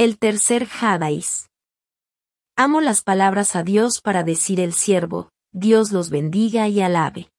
El tercer Hadais. Amo las palabras a Dios para decir el siervo, Dios los bendiga y alabe.